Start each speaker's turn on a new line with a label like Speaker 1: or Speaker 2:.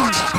Speaker 1: Fuck!